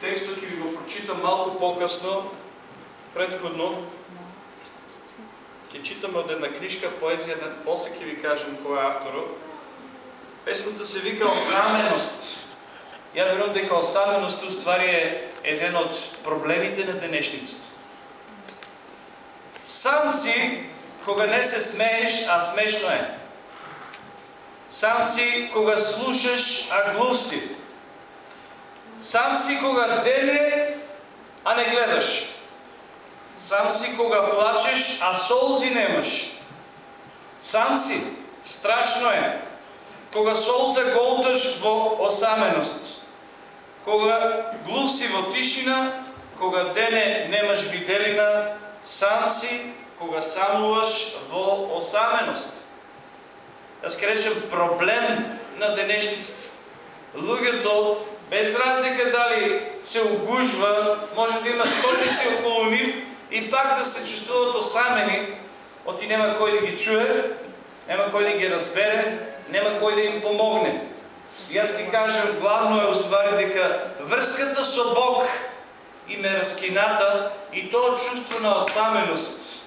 текстот ќе ви го прочитам малку покасно, предходно. Ќе читаме од една книжка поезија, после ќе ви кажем кој е авторот. Песната се вика Осаменост. Ја верувам дека осаменост уствари е еден од проблемите на денешницата. Сам си кога не се смееш, а смешно е. Сам си кога слушаш, а глув си. Сам си кога дене, а не гледаш. Сам си кога плачеш, а солзи немаш. Сам си, страшно е, кога солза голташ во осаменост. Кога глув си во тишина, кога дене немаш виделина, сам си, кога самуваш во осаменост. Јас ке проблем на денешницата. Луѓето, без разлика дали се огужва, може да има стотици околу нив и пак да се чувствуват осамени, оти нема кој да ги чуе, нема кој да ги разбере, нема кој да им помогне. И аз ги кажам, главно е уствари дека врската со Бог им е разкината и то чувство на осаменост.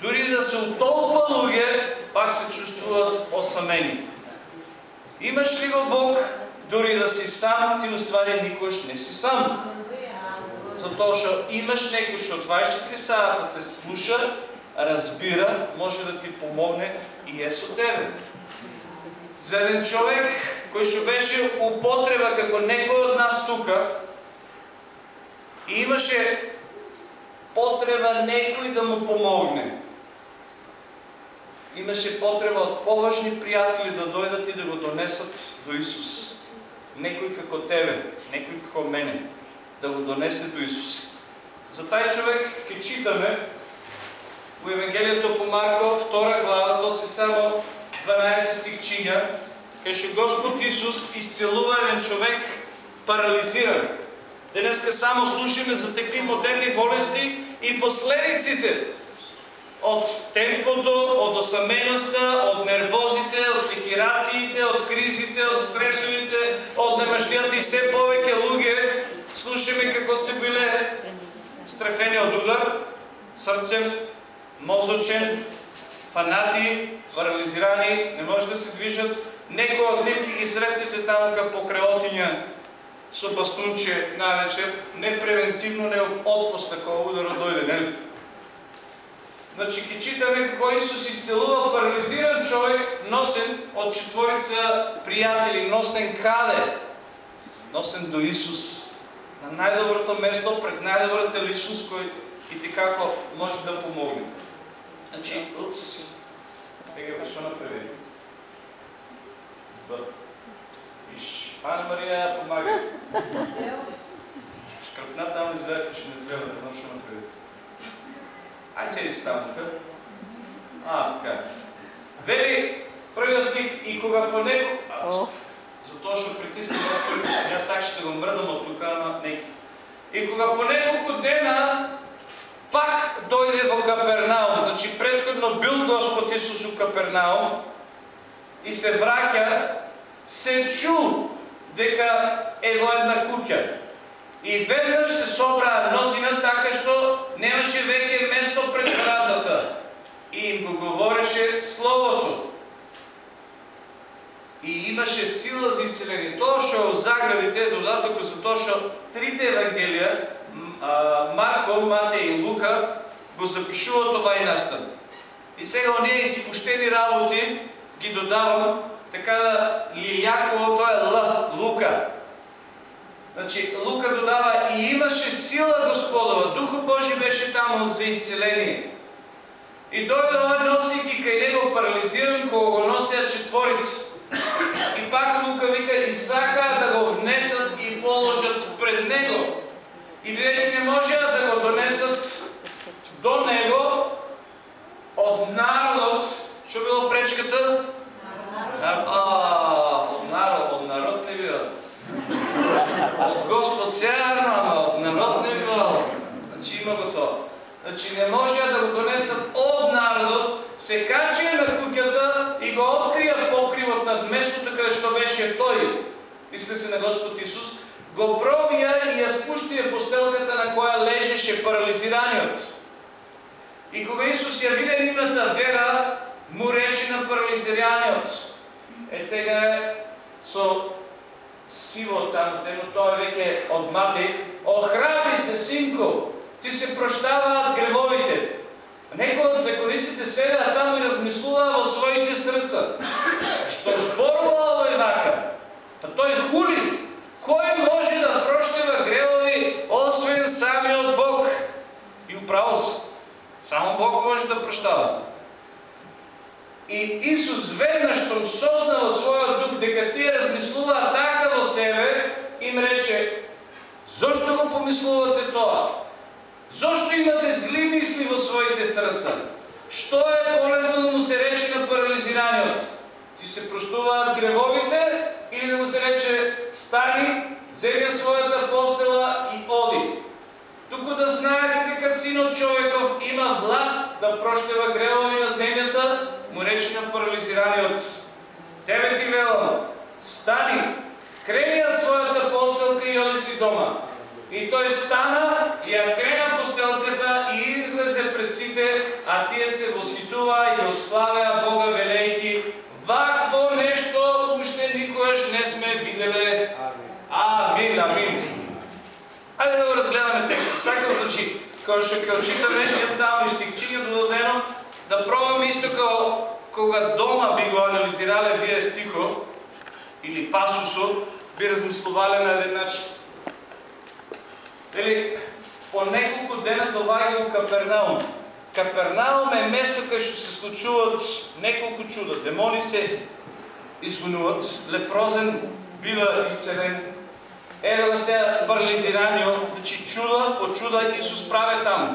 Дори да се утолпа луѓе, пак се чувствуват осамени. Имаш ли го Бог, дори да си сам, ти уствари никош не си сам. Затоа што имаш некој што 24 сата те слуша, разбира, може да ти помогне и е со тебе. За един човек, кој што беше употреба како некој од нас тука, и имаше потреба некој да му помогне. Имаше потреба од поважни пријатели да дојдат и да го донесат до Исус. Некој како тебе, некој како мене, да го донесе до Исус. За тај човек ќе читаме у Евангелието по Марко, втора глава, то се само 12 стихчиња, каже Господ Исус изцелува еден човек парализиран. Денеска само слушаме за такви модерни болести и последиците от темпото, от осамеността, от нервозите, от секирациите, от кризите, от стресовите, от немаштијата и все повеќе луѓе слушаме како се биле страхени од удар, срцев, мозочен, фанати, парализирани, не може да се движат. Некои од нив ги сретнете таму кај покрајотиња со бастунче навечер, не превентивно, не отпост такова удар дојде, нели? Значи ги читаме како Исус исцелува парализиран човек, носен од четворица пријатели, носен каде? Носен до Исус. На најдоброто место, пред најдобрата личност кој и ти како може да помогне. Значи, упс, Тега што направи? Виж, Ана Марија помага. Шкрпна там изгледа, што не гледа, не знам што направи. Седи си там. А, така. Вели стих и кога по неко... Затоа што притиска Господ, јас сакаше да го мрдам од тука, ама неки. И кога по неколку дена пак дојде во Капернаум, значи предходно бил Господ Исус у Капернаум и се враќа, се чу дека е во една куќа. И веднаш се собраа мнозина така што немаше веќе место пред вратата. И им го говореше Словото. И имаше сила за исцеление. Тоа што заградите додатоко за тоа што трите евангелија Марко, Матеј и Лука го запишуваат овај настан. И сега оние изпуштени работи ги додавам, така да Лилјаково, тоа е Л, Лука. Значи, Лука додава и имаше сила Господова, Духот Божи беше таму за исцеление. И дојде овој носики кај него парализиран, кога го носеа четворица. И пак Лука вика и сака да го внесат и положат пред него. И веќе не можеа да го донесат до него од народот, што било пречката? А, од народ, од народ Од Господ сеарно, ама од народ не било. Значи има го тоа. Значи не можеа да го донесат од народот, се качија на куќата и го открија покривот над местото каде што беше тој. мисля се на Господ Исус, го пробия и я спущи я постелката, на коя лежеше парализираниот. И кога Исус я видя нивната вера, му рече на парализираниот. Е сега е со сиво там, но той веќе одмати, охрабри се, синко, ти се прощаваат гревовите. Некои от закониците седеа таму и размислуваа во своите срца. Што зборува овој вака? Та тој хули. Кој може да проштива гревови, освен самиот Бог? И управо се. Само Бог може да прощава. И Исус веднаш што созна во својот дух дека тие размислуваат така во себе, им рече: Зошто го помислувате тоа? Зошто имате зли мисли во своите срца? Што е полезно да му се рече на парализираниот? Ти се простуваат гревовите или да му се рече стани, земи својата постела и оди. Туку да знаете дека синот човеков има власт да проштева гревови на земјата, му рече на парализираниот. Тебе ти велам, стани, крени ја својата постелка и оди си дома. И той стана, я крена постелката и излезе пред сите, а тие се восхитува и ославя Бога велейки. Вакво нещо уште никојаш не сме виделе. Амин, амин. Айде да го разгледаме текста. Сакам значи, кога што ќе очитаме, ја давам и стихчиња додадено, да пробаме исто како кога дома би го анализирале вие стихо или пасусо, би размислувале на еден начин. Или по неколку дена доваѓа у Капернаум. Капернаум е место кај што се случуваат неколку чуда. Демони се изгонуват, лепрозен бива изцелен, Ево се парализираниот, значи чуда по чуда Исус праве таму.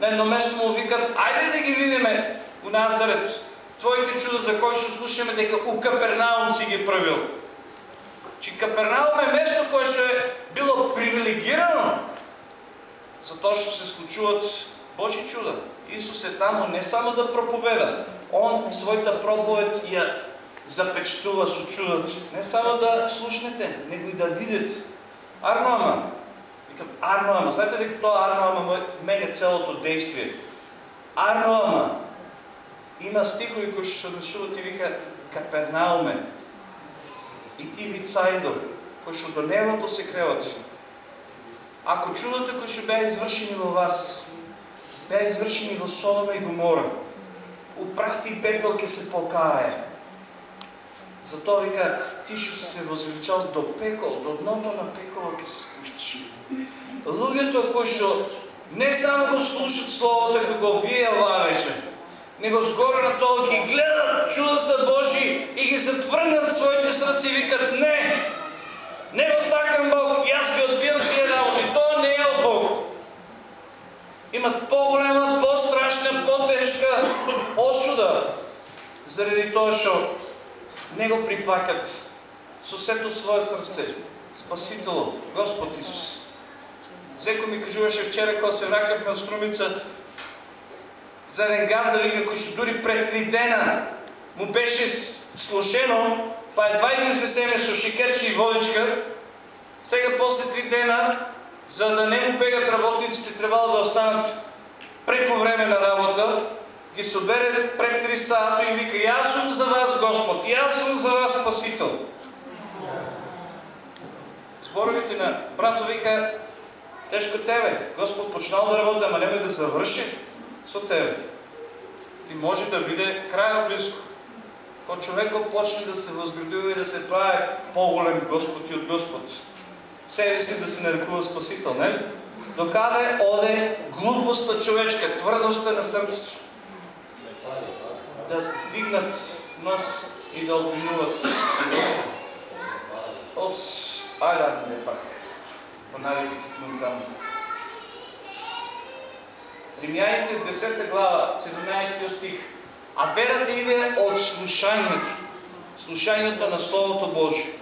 На едно место му викат, ајде да ги видиме у Назарет, твоите чуда за кои што слушаме дека у Капернаум си ги правил че Капернаум е место кое што е било привилегирано за тоа што се случуват Божи чуда. Исус е таму не само да проповеда, Он својата проповед ја запечтува со чудот. Не само да слушнете, него и да видите. Арно ама. Викам, арно ама. Знаете дека тоа арно ама мене целото действие. Арно ама. Има стихови кои што се однесуват и вика Капернауме, и ти вицајдо, кои што до небото се креват. Ако чудата кои што беа извршени во вас, беа извршени во Содома и Гомора, у прав и пепел ќе се покае. Затоа вика, ти што се возвеличал до пекол, до дното на пекола ќе се спуштиш. Луѓето кои што не само го слушат Словото, како вие вече, него сгоре на тоа ги гледат чудата Божи и ги затврнат своите срци и викат не, не го сакам Бог, аз ги отбивам тия работи, тоа не е от Бог. Имат по-голема, по-страшна, по-тежка осуда, заради тоа што не го прифакат со сето свое срце. Спасителот, Господ Исус. Зеко ми кажуваше вчера, кога се вракавме од Струмица, за еден газда вика, кој што дури пред три дена му беше слушено, па едва и го изнесеме со шикерче и водичка, сега после три дена, за да не му бегат работниците, трябвало да останат преко време на работа, ги собере пред три сата и вика, аз съм за вас Господ, и аз съм за вас Спасител. Зборовите на брато вика, тежко тебе, Господ почнал да работи, ама не да завърши со тебе. И може да биде крајно близко. Кога човекот почне да се възградува и да се прави по-голем Господ и от Господ, себе си да се нарекува Спасител, не ли? Докаде оде глупостта човечка, твърдостта на сърцето. Да дигнат нос и да обвинуват. Опс, айде не пак. По там. Римјаните 10 глава, 17 стих. А верата иде од слушањето. Слушањето на Словото Божие.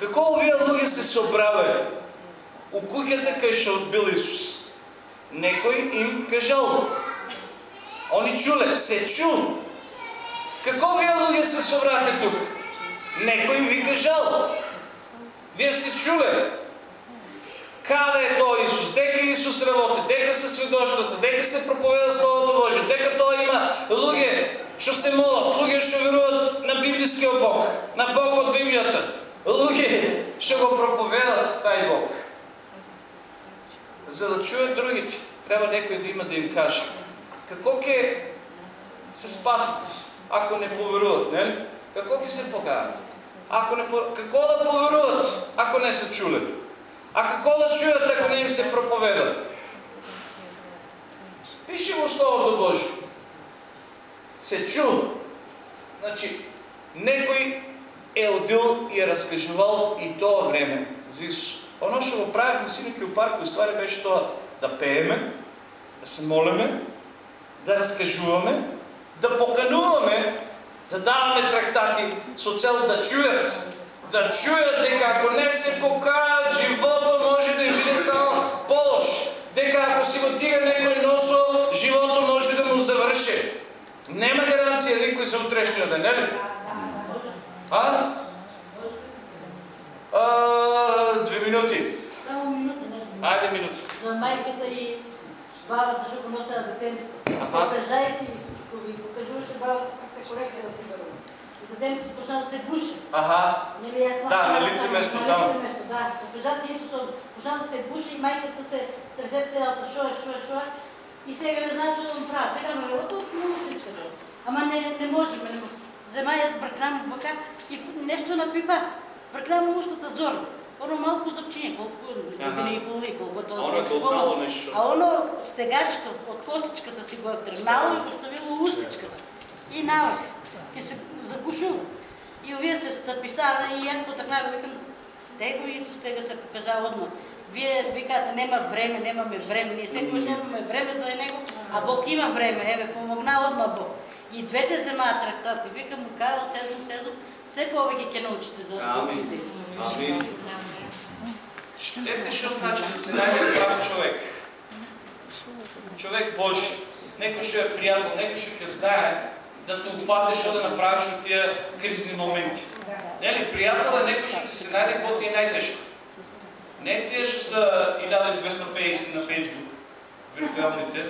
Како овие луѓе се собравале? У куќата кај што бил Исус. Некој им кажал. Они чуле, се чу. Како овие луѓе се собрате тук? Некој ви кажал. Вие сте чуле. Каде е той Исус? Дека Исус работи, дека се свидоштвата, дека се проповеда Словото Божие, дека той има луѓе што се молат, луѓе што веруват на библискиот Бог, на Бог од Библијата, луѓе што го проповедат тај Бог. За да чуят другите, трябва некој да има да им каже. Какво ќе се спасат, ако не поверуват, не? Какво ќе се покажат? Ако не, какво да поверуват, ако не са чули? А какво да чуят, ако не им се проповеда? Пише го Словото Божие. Се чу. Значи, некой е одил и е разкажувал и това време за Исус. Оно ще го правихме синоки у парку и ствари беше това да пееме, да се молиме, да разкажуваме, да покануваме да даваме трактати со цел да чуят, да чуят дека ако не се покаят, живото може да им биде само полош. Дека ако си го тига некој носо, живото може да му завърши. Нема гаранция никој за утрешния ден, нели? А? а? Две минути. Само минута, не. Айде минути. За майката и бабата, го нося детенството. Аха. Покажай си Исуско и покажуваше бабата каква корекция да ти И детенството почна да се буши. Аха. Нали, аз Да, махам на ръка, лице место на там. место, Да, покажа си Исус, почна да се буши и майката се срезе цялата шоя, шоя, шоя. И сега не знае, що да му правя. Викаме, ето много всичко. Ама не, не можем. Не можем. Взема я бръкнам въка и нещо напипа. Бръкнам устата зоро. Оно малко запчине, колко години и половина, колкото А оно е готнало нещо. А оно стегачето от косичката си го е тръгнало и поставило устичката. И навък. И се загушува. И овие се стъписава и аз потъкнах, викам, те го Исус сега се показа отма. Вие викате, нема време, немаме време. Ние секој нямаме време за него, а Бог има време. Еве, помогна отма Бог. И двете вземаат трактати. Викам му, Карл, седом, седом, все повече ќе научите за Бог и за. Исус. Амин. Щете що значи да се најде прав човек. Човек Божи. Некој што е пријател, некој што ќе знае да те упате што да направиш от тия кризни моменти. Нели, пријател е некој што ти се најде кога ти е најтешко. Не тие што са 1250 на Фейсбук, виртуалните.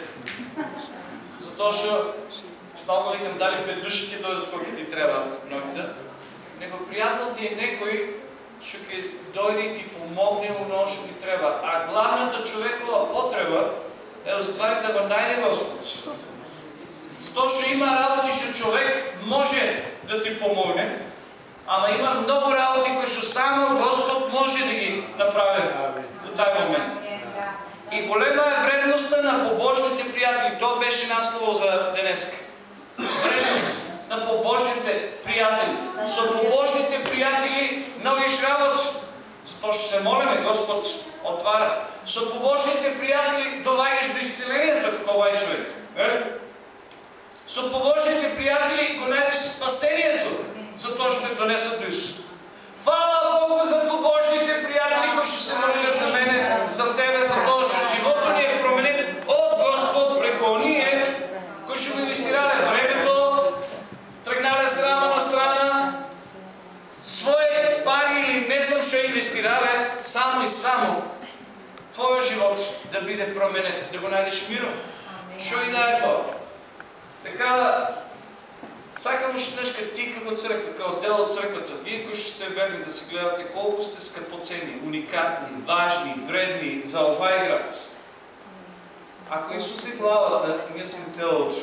Затоа што стално викам дали пет души ќе дојдат кога ти треба многите. Него пријател ти е некој што ќе дојде и ти помогне оно што ти треба. А главната човекова потреба е уствари да го најде Господ. Затоа што има работи што човек може да ти помогне, ама има многу работи кои што само Господ може да ги направи до тај момент. И голема е вредността на побожните приятели. Тоа беше наслово за денеска. Вредност на побожните приятели. Со побожните приятели многиш работи. Затоа што се молиме, Господ отвара. Со побожните приятели доваѓаш до исцелението како овај човек. Нели? Со побожните приятели го најдеш спасението, затоа што ја донесат до Исус. Фала Богу за побожните приятели кои што се молиле за мене, за тебе, за тоа што животот ни е променен од Господ преку оние кои што го инвестирале времето, тргнале страна на страна, своje пари или не знам што инвестирале, само и само твојот живот да биде променет, да го најдеш миром. Што и да е тоа. Така да, уште днешка ти како црква, како дел од црквата, вие кои што сте верни да се гледате колку сте скъпоценни, уникатни, важни, вредни за овај град. Ако Исус е главата, ние сме телото.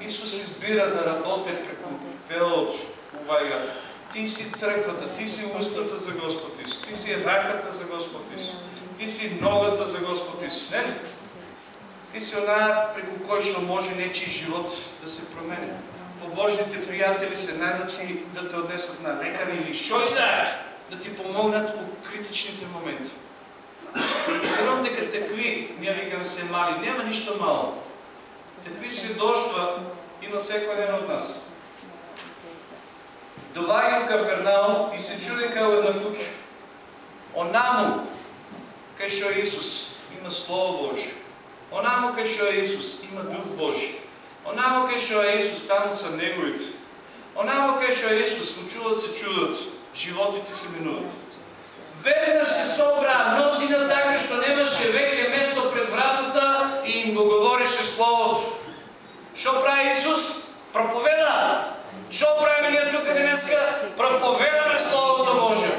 Исус избира да работи преку телото овај град. Ти си црквата, ти си устата за Господ Исус, ти си раката за Господ Исус, ти си ногата за Господ Исус. Не? Ти си онаа преку кој што може нечи живот да се промени. Побожните пријатели се најдат и да те однесат на лекар или што и да е, да ти помогнат у критичните моменти. Верувам дека такви, ние викаме се мали, нема ништо мало. Такви свидоштва има секој ден од нас. Доваѓа у Капернаум и се чуди кај една куќа. Онаму, кај што е Исус, има Слово Божие. Онамо кај што е Исус, има Дух Божи. Онамо кај што е Исус, таму са Неговите. Онамо кај што е Исус, случуват се чудот, животите се минуват. Веднъж се собра мнозина така, що немаше веќе место пред вратата и им го говореше Словото. Що прави Исус? Проповеда. Що правим ние тук днеска? Проповедаме Словото Божие.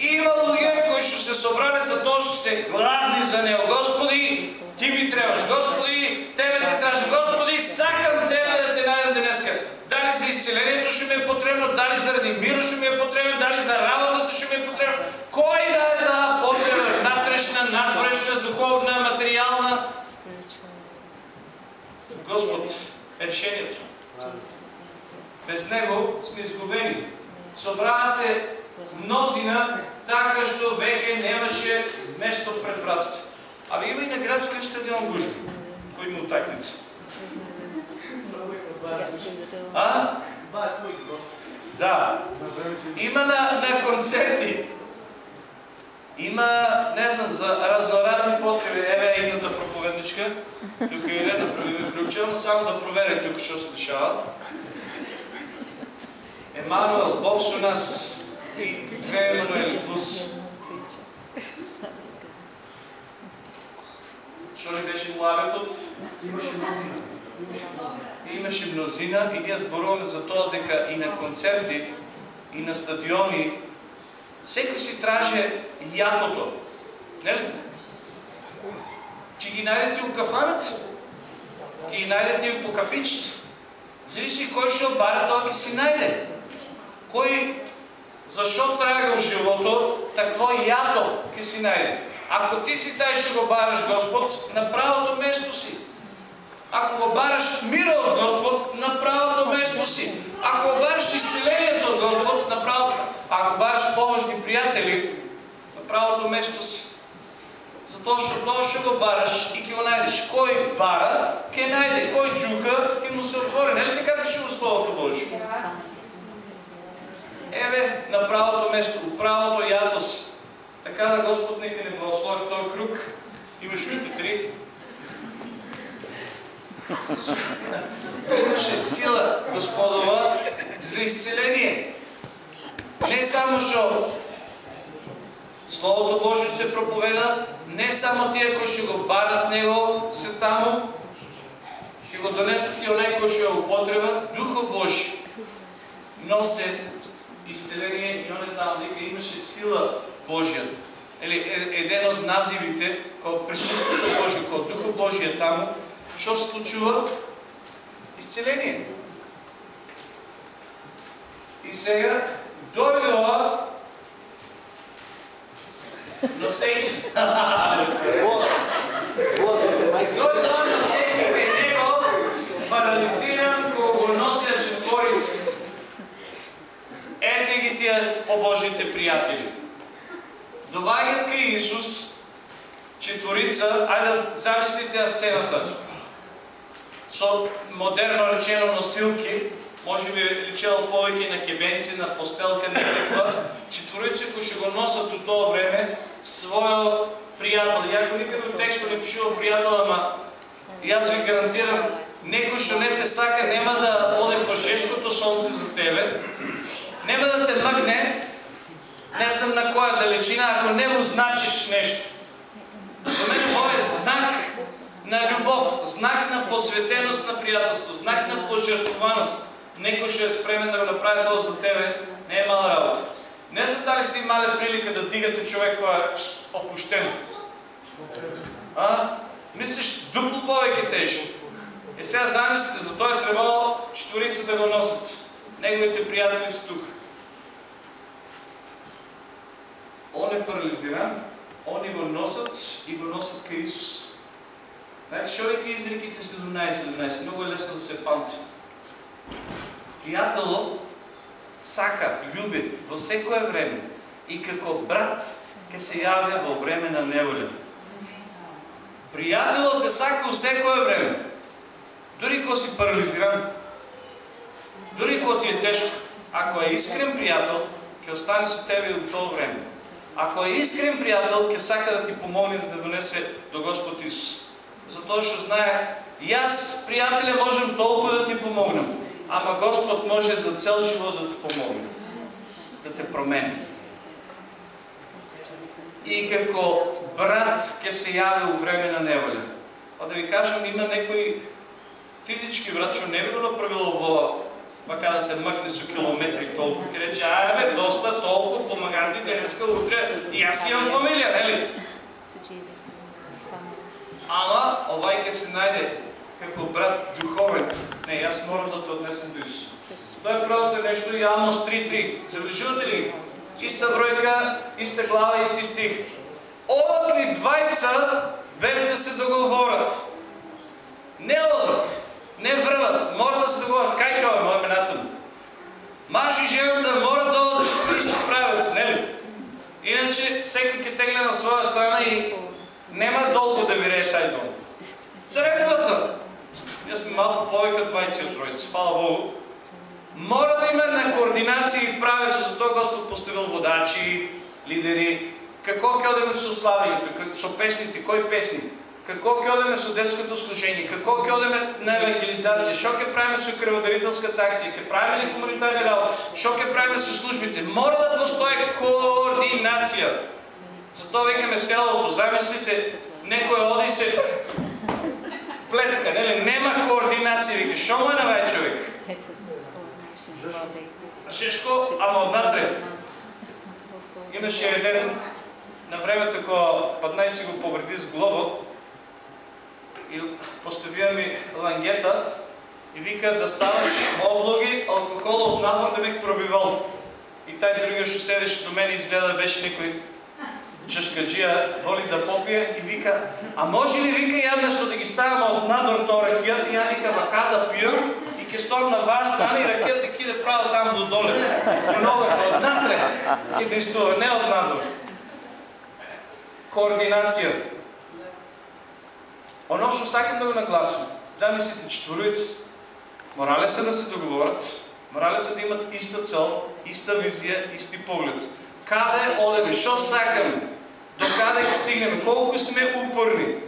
Има луѓе кои што се собрали за тоа што се гладни за Него. Господи, Ти ми трябваш. Господи, Тебе те тражи. Господи, сакам Тебе да те најдам днеска. Дали за изцелението ще ми е потребно, дали заради мира ще ми е потребно, дали за работата ще ми е потребно. Кой да е да потребен? Натрешна, надворешна, духовна, материална. Господ е решението. Без Него сме изгубени. Собрава се мнозина, така що веќе немаше место пред вратите. Абе има и на градския стадион Гужев, кој има утакмица. А? Да. Има на, на концерти. Има, не знам, за разноразни потреби. Еве едната проповедничка. Тук иде, направи ми ключа, но само да проверя тук, що се дешава. Емануел, Бог с нас. И две Емануели плюс. Що ли беше младетот? Имаше мнозина. Имаше мнозина и ние зборуваме за тоа дека и на концерти, и на стадиони, секој си траже јатото. Нели? Ќе ги најдете у кафанат, ќе ги најдете и по кафичите. Зависи кој што бара, тоа ќе си најде. Кој зашо трага у живото, такво јато ќе си најде. Ако ти си тај што го бараш Господ, на правото место си. Ако го бараш мира от Господ, на правото место си. Ако го бараш изцелението от Господ, на правото. Ако бараш помощни приятели, на правото место си. Затоа што тоа што го бараш и ќе го најдеш. Кој бара, ќе најде. Кој чука и му се отвори. Нели така пише во Словото Божие? Еве, на правото место, правото јато си. Така да Господ нека ни благослови втор круг. Имаш уште три. Имаше сила Господова за изцеление. Не само що Словото Божие се проповеда, не само тия, кои ще го барат Него, се таму, ще го донесат и онай, кои ще го употреба, Духа Божи носи изцеление и он е там, дека имаше сила Божия. Или е- еден от називите, кога присъствието Божие, кога Духа Божия е таму, що се случва? Изцеление. И сега дойдоа но всеки дойдоа на всеки него парализиран, кога го носят четворици. Ете ги тия по-божите приятели. Довагат кај Исус, четворица, ајде замислите ја сцената. Со модерно речено носилки, може би личело повеќе на кебенци, на постелка, некаква, четворица кои ще го носат у тоа време својо пријател. Јако никаде в текстот не пишува пријател, ама јас ви гарантирам, некој што не те сака нема да оде по жешкото сонце за тебе, нема да те мъкне, не знам на која далечина, ако не му значиш нещо. За мен това е знак на любов, знак на посветеност на приятелство, знак на пожертвованост. Некој ще е спремен да го направи тоа за тебе, не е мала работа. Не знам дали сте имали прилика да дигате човек кој е опуштен. А? Мислиш дупло повеќе тежи. И сега замислите, за тоа е требало четворица да го носят. Неговите приятели са тук. Он е парализиран, они го носят и го носят към Исус. Значи, човек е изреките 17-17, много е лесно да се памти. Приятело сака, люби во секое време и како брат ке се јави во време на неволја. Пријателот те сака во секое време. Дори кога си парализиран, дори кога ти е тешко, ако е искрен пријател, ќе остане со тебе и во време. Ако е искрен пријател, ќе сака да ти помогне да те донесе до Господ Исус. Затоа што знае, јас, пријателе, можем толку да ти помогнем, ама Господ може за цел живот да ти помогне, да те промени. и како брат ќе се јави у време на неволја. А да ви кажам, има некои физички брат што не би го направил во Мака да те махне со километри толку, ќе рече, ајде бе, доста толку, помаганти денеска, утре, и јас имам фамилија, нели? Ама, овај ќе се најде како брат духовен. Не, јас морам да те однесем до Исус. Тоа е правото нешто и Амос 3.3. Забележувате ли? Иста бројка, иста глава, исти стих. Одат ли двајца без да се договорат? Не одат. Не врват, мора да се договорят. Кай кой е моят именател? Маж и жената мора да по исти правец, нели? Иначе всеки ке тегля на своя страна и нема долго да вирее taj дом. Църквата, ние сме малко повече от 20 от троица, хвала Богу, мора да има една координация и правец, за това Господ поставил водачи, лидери, какво ке одеме со славињето, со песните, кои песни? Какво ќе одеме со детското служение? Какво ќе на евангелизација? Што ќе правиме со кръводарителската акција? Ќе правиме ли хуманитарни работи? Што ќе правиме со службите? Мора да постои координација. Затоа викаме телото. Замислите, некој оди се плетка, нели? Нема координација. Вика, што му е на човек? Шешко, ама однатре. Имаше еден на времето кога падна и си го повреди с глобот, и поставија ми лангета и вика да ставаш облоги, алкохол от надвор да ме пробивал. И тај другиот што седеше до мене изгледа да беше некој чашкаджија, воли да попие и вика, а може ли вика ја место да ги ставам од надвор тоа ракијата, ја вика вака да пијам и ќе стоам на вас страна и ракијата ќе да право таму до доле. Ногата од натре ќе не од надвор. Координација. Оно што сакам да го нагласим, замислите четворица, морале се да се договорат, морале се да имат иста цел, иста визија, исти поглед. Каде одеме, што сакаме, до каде ќе стигнеме, колку сме упорни,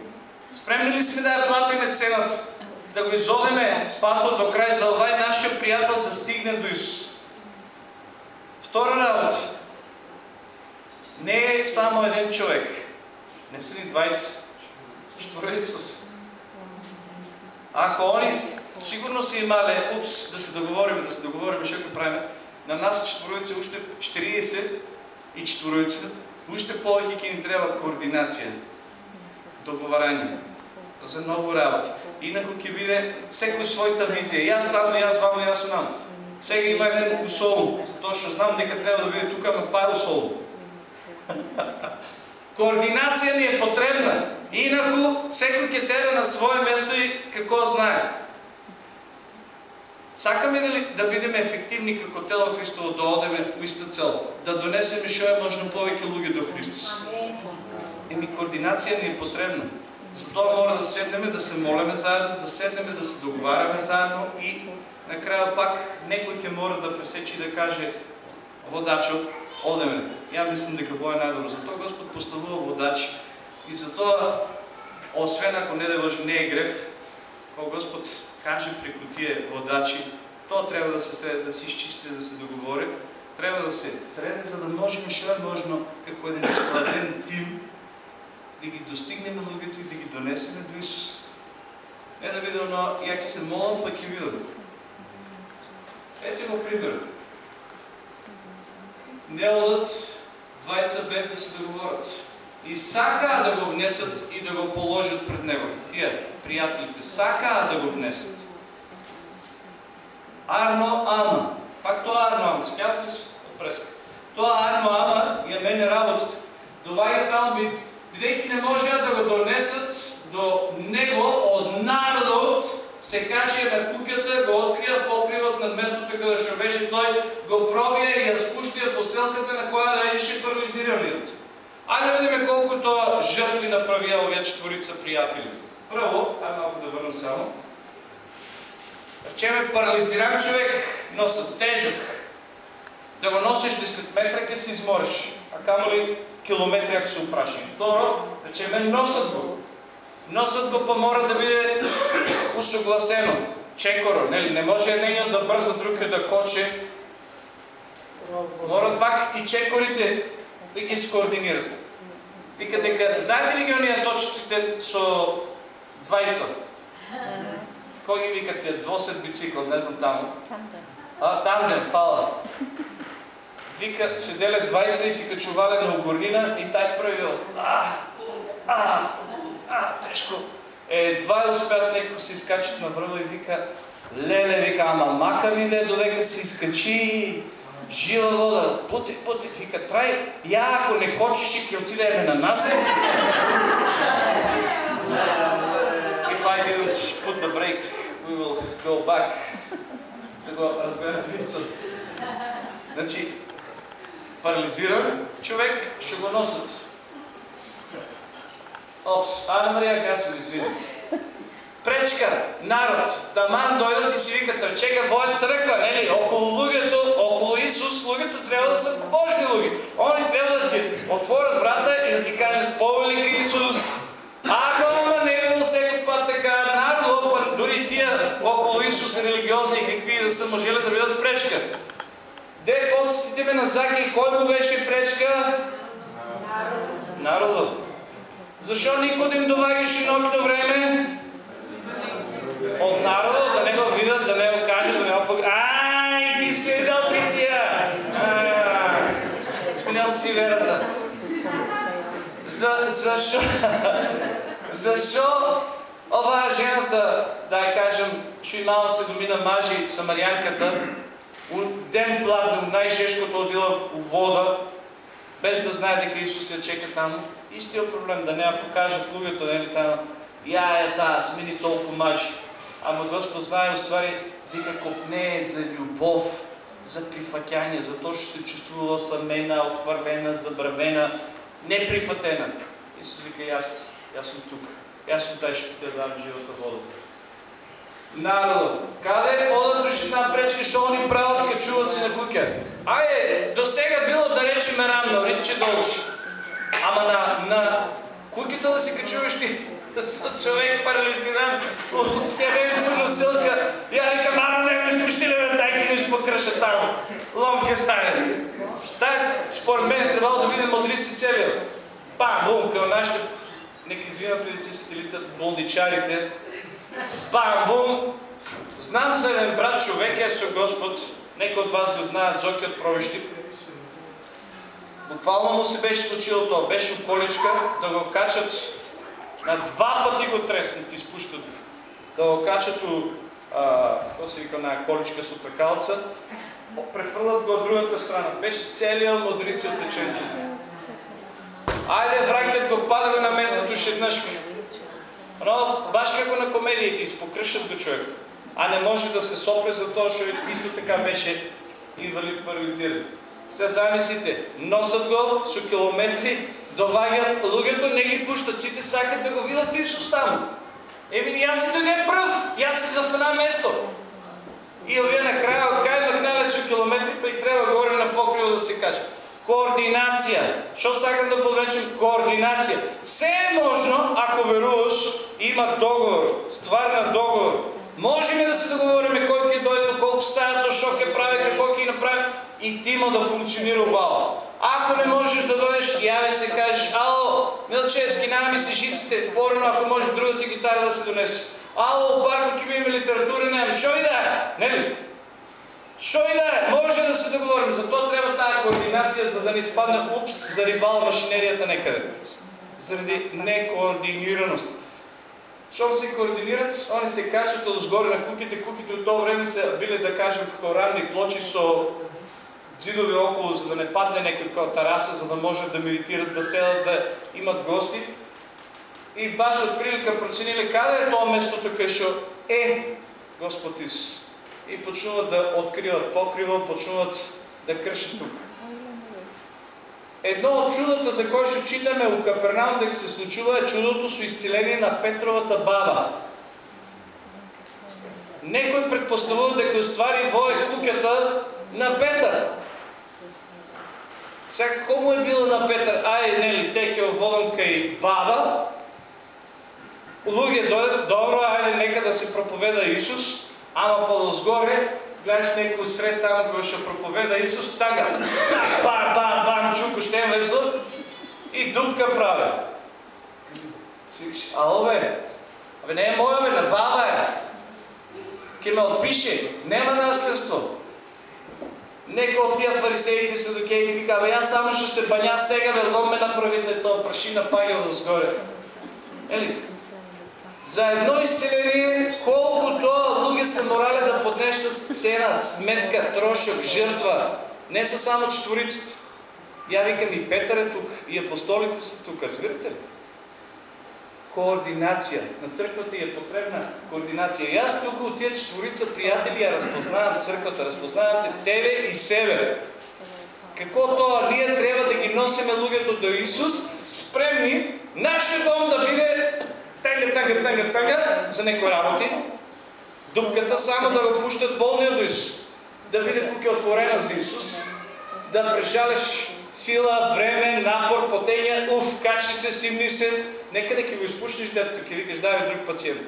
спремни ли сме да ја платиме цената, да го изодеме патот до крај за овај нашиот пријател да стигне до Исус. Втора работа. Не е само еден човек. Не са ни двајца. Четворица Ако они сигурно са имале, упс, да се договориме, да се договориме, што ќе правиме, на нас четворица уште 40 и четворица, уште повеќе ќе ни треба координација, договарање за ново работи. Инако ќе биде секој својата визија. Јас таму, јас ваму, јас онаму. Сега има еден усол, затоа што знам дека треба да биде тука, ама па усол. Координација ни е потребна. Инаку секој ќе тере на свое место и како знае. Сакаме дали да бидеме ефективни како тело Христово, да одеме у иста цел, да донесеме што е можно повеќе луѓе до Христос. Еми координација ни е потребна. Затоа мора да седнеме, да се молиме заедно, да седнеме, да се договаряме заедно и накрая пак некој ќе мора да пресечи и да каже водачот, одеме. Ја мислам дека во е најдобро. Затоа Господ поставува водачи. И затоа, освен ако не да не е греф, кога Господ каже преку тие водачи, тоа треба да се да се изчисти, да се договори, треба да се среде, за да можеме што е можно како еден складен тим да ги достигнеме луѓето и да ги донесеме до Исус. Не да биде оно, ја се молам, па ќе видам. Ето го пример не одат двајца без да се договорат. И сакаа да го внесат и да го положат пред него. Тие, приятелите, сакаа да го внесат. Арно ама. Пак тоа арно ама. Се од преска? Тоа арно ама ја мене работа. Доваѓа таму, бидејќи не можеа да го донесат до него од народот се качија на куќата, го открија покривот над местото каде што беше тој, го пробија и ја спуштија постелката на која лежеше парализираниот. Ајде да видиме колку тоа жртви направија овие четворица пријатели. Прво, ајде малку да врнам само. Речеме парализиран човек носа тежок. Да го носиш 10 метра ќе се измориш, а камо ли километри ако се упрашиш. Второ, речеме носат го. Носат го па мора да биде усогласено. Чекоро, нели? Не може едниот да брза, другиот да коче. Морат пак и чекорите да ги скоординират. Вика дека, знаете ли ги оние точиците со двајца? Кој ги вика тие двосет бицикл, не знам таму. А, тандем, фала. Вика, седеле двајца и си качувале на огорнина и тај правил. А, а, а, тешко. Е, два успеат некако се изкачат на връва и вика, леле, вика, ама мака ми да додека се изкачи жива вода, пути, пути, вика, трај, ја ако не кочиш и ќе отидеме на наслед. If I didn't put the brakes, we will go back. Да го разбера. Значи, парализиран човек ще го носят. Опс, Ана Мария Гасов, извини. Пречка, народ, таман дойдат и си викат, речега, воят църква, нели? Около луѓето, около Исус, луѓето трябва да са Божни луѓе. Они трябва да ти отворят врата и да ти кажат, повелик е Исус. Ако не е бил секс път така, па дори тия около Исус религиозни какви да са можели да бидат пречка. Де подстите ме на Заки, кой му беше пречка? Народът. Защо Никодим довагаше нощно време? От народа, да не го видят, да не го кажат, да не го пък... Ай, ти си едал пития! Сменял си верата. За, защо? защо ова жената, да я кажем, шуймала се домина мажи, самарянката, ден пладно, най-жешкото отила у вода, без да знае дека Исус я чека там. Истиот проблем, да не я покажат луѓето, нели там, ја е таа, смени толку мажи. Ама Господ знае, ствари, дека копне е за љубов, за прифаќање, за тоа што се чувствувала самена, отврлена, забравена, неприфатена. Исус вика, јас, јас сум тук. Јас сум тај што ти дам живота вода. Народот, каде одат души на пречки, што они прават ке чуват си на куќа? Ајде, до сега било да речеме рамно, риче долчи. Ама на, на куќата да се качуваш ти со човек парализиран от теренцу носилка. Я викам, мамо, не ме спустили ме, дай ки ме покръша там. Лом ке стане. Тай, според мен е трябвало да видим мудрици целия. Пам, бум, към нашите, нека извинят медицинските лица, болничарите, Пам, бум! Знам за един брат човек, е со Господ, нека от вас го знаят, Зоки от Провещи. Буквално му се беше случило това. Беше количка да го качат, на два пъти го треснат, изпущат Да го качат у, какво се вика, на количка с отакалца, префърлят го от другата страна. Беше целият мудрица от течението. Айде, врагът го падали на местото ще еднъжка. Но баш како на комедиите, изпокръщат го човек. А не може да се сопре за това, защото исто така беше инвалид парализиран. Сега замислите, носят го со километри, довагат, луѓето не ги пущат, сите сакат да го видят Исус там. Еми, аз си дойдем пръв, и аз си за една место. И овие накрая, кај махнале со километри, па и трябва горе на покрива да се кача. Координация. Що сакам да подречем координация? Все е можно, ако веруваш, има договор, стварна договор. Можем да се договориме кой ќе дойде, колко сајато, шо ќе прави, какво ќе направи и тима да функционира обало. Ако не можеш да дойдеш, яве се кажеш, ало, Милчевски, нема ми се жиците, порано, ако може другата гитара да се донесе. Ало, парка ќе има литература, нема, шо и да е, не ли? Що и да е, може да се договорим, зато трябва тази координация, за да не изпадне упс, зарибала машинерията некъде. Заради некоординираност. Щом се координират, они се качат отгоре на куките. Куките от това време са били, да кажем, како рамни плочи со зидови около, за да не падне някаква тараса, за да може да медитират, да седат, да имат гости. И баш от прилика проценили къде е това местото, къде е Господ Исус и почнуват да откриват покрива, почнуват да кръщат тук. Едно от чудата, за кое ще читаме у Капернаум дека се случва, е чудото с изцеление на Петровата баба. Некој предпоставува дека ствари во е куката на Петър. Сега какво му е било на Петър? Ай, нели, теке водам кај баба. Луѓе добро, ајде, нека да се проповеда Исус. Ама по-дозгоре, гледаш некој сред таму кој ще проповеда Исус, тага, бам, бам, бам, чуко, ще е весло. и дупка прави. Ало бе, абе не е моя бе, на баба е. Ке ме отпише, нема наследство. Некои от тия фарисеите са до и бе, аз само ще се баня сега, бе, ме направите то прашина пагел да сгоре. Ели, за едно изцеление, колкото луги са морали да поднещат цена, сметка, трошък, жертва. Не са само четвориците. Я викам и Петър е тук, и апостолите са тук, разбирате ли? Координация. На църквата е потребна координация. И аз тук от тия четворица приятели я разпознавам църквата, разпознавам се тебе и себе. Какво това? Ние трябва да ги носиме лугето до Исус, спремни нашия дом да биде тага, тага, тага, тага за някои работи. Дупката само да го пущат болния до Исус. Да биде тук е отворена за Исус. Да прежалеш сила, време, напор, потения, уф, качи се, симни се. Нека да ги го изпушнеш, дето ки викаш, дай друг пациент.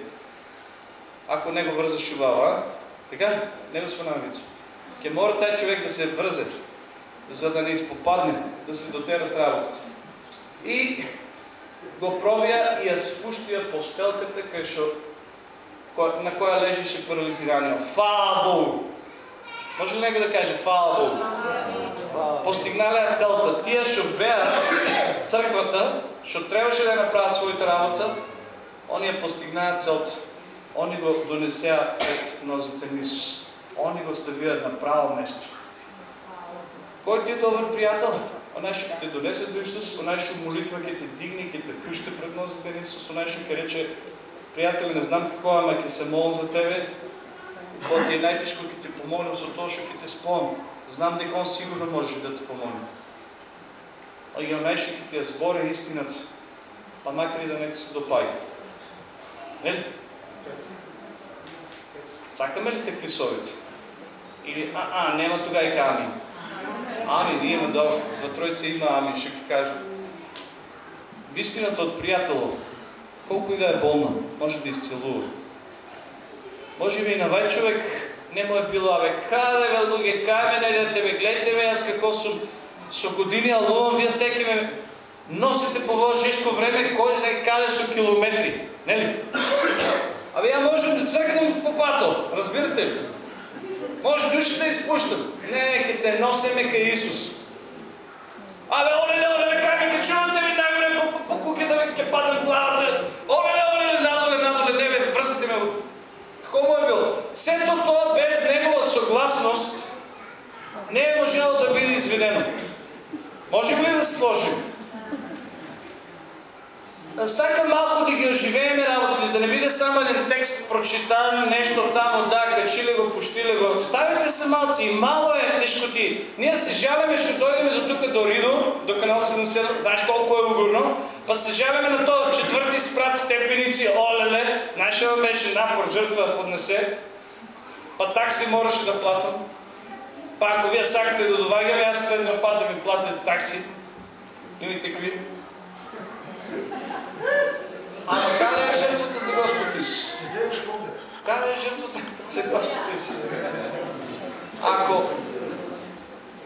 Ако не го вързаш а? Така? Не го сванавици. Ке мора taj човек да се вързе, за да не изпопадне, да се дотерат работа. И го провя и я спущия по стелката, на коя лежеше парализирания. Фала Богу! Може ли него да каже фала Богу? Постигналия целта. Тия ще беят църквата, ще трябваше да направят своята работа, они я постигнаят целта. Они го донесеа пред нозите Исус. Они го ставият на право место. Кой ти е добър приятел? Онaj ще те донесе до Исус, онaj ще молитва, ке те дигне, ке те пуща пред нозите на Исус, онaj ще рече, приятели, не знам какво, ама ке се молам за тебе, Бог е най-тежко, ке те помолим за това, ще те спомням. Знам дека Он сигурно може да те помогне. А и онaj ще ти сборен истината, па макар и да не ти се допаги. Не Сакаме ли такви съвети? Или, а, а, нема тогава и ами. Ами, ние има добро. За троица има ами, ще ви кажа. Истината от приятел, колко и да е болна, може да изцелува. Може би на човек не му е било, абе, каде бе, луѓе, каде ме најдете, бе, гледайте ме, аз какво сум со години алувам, вие всеки ме носите по во жешко време, кој знае каде со километри, нели? Абе, ја можем да цъкнем по пато, разбирате ли? Може души да изпущам. Не, ке те носиме ка Исус. Абе, оле, оле, оле, как ме чувате ми нагоре по, по, по куките ми ке паднем главата. Оле, оле, надоле, надоле, не бе, връзате ме какво му е било? Сето това без негова съгласност не е можело да бъде изведено. Може ли да се сложим? Сакам малко да ги оживееме работите, да не биде само един текст прочитан, нещо там, да, качили го, пощили го. Ставите се малци и мало е тежкоти. Ние се жаляме, ще дойдем до тук до Ридо, до канал 70, знаеш колко е угорно, па се жаляме на този четвърти спрат степеници, олеле, нашия беше напор, жертва да поднесе, па такси можеше да платам. Па ако вие сакате да довагаме, аз следния път да ми платите такси. Имайте какви. Ама къде е жертвата за Господ Исус? Къде е жертвата за Господ Исус? Ако,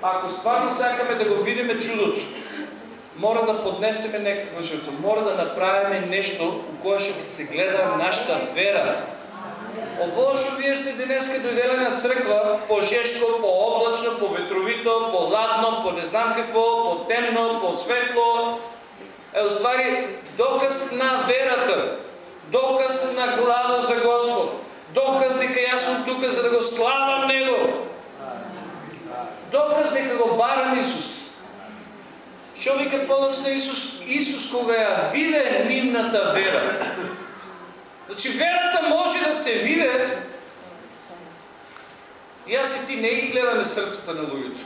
ако стварно сакаме да го видиме чудото, мора да поднесеме някаква жертва, мора да направиме нещо, кое ще се гледа нашата вера. Обошо вие сте днеска дойдели на църква по-жешко, по-облачно, по-ветровито, по-ладно, по не знам какво, по-темно, по-светло, е оствари доказ на верата, доказ на глада за Господ, доказ дека јас сум тука за да го славам Него, доказ дека го барам Исус. Шо вика подоцна Исус? Исус кога ја виде нивната вера. Значи верата може да се виде и аз и ти не ги гледаме сърцата на луѓето.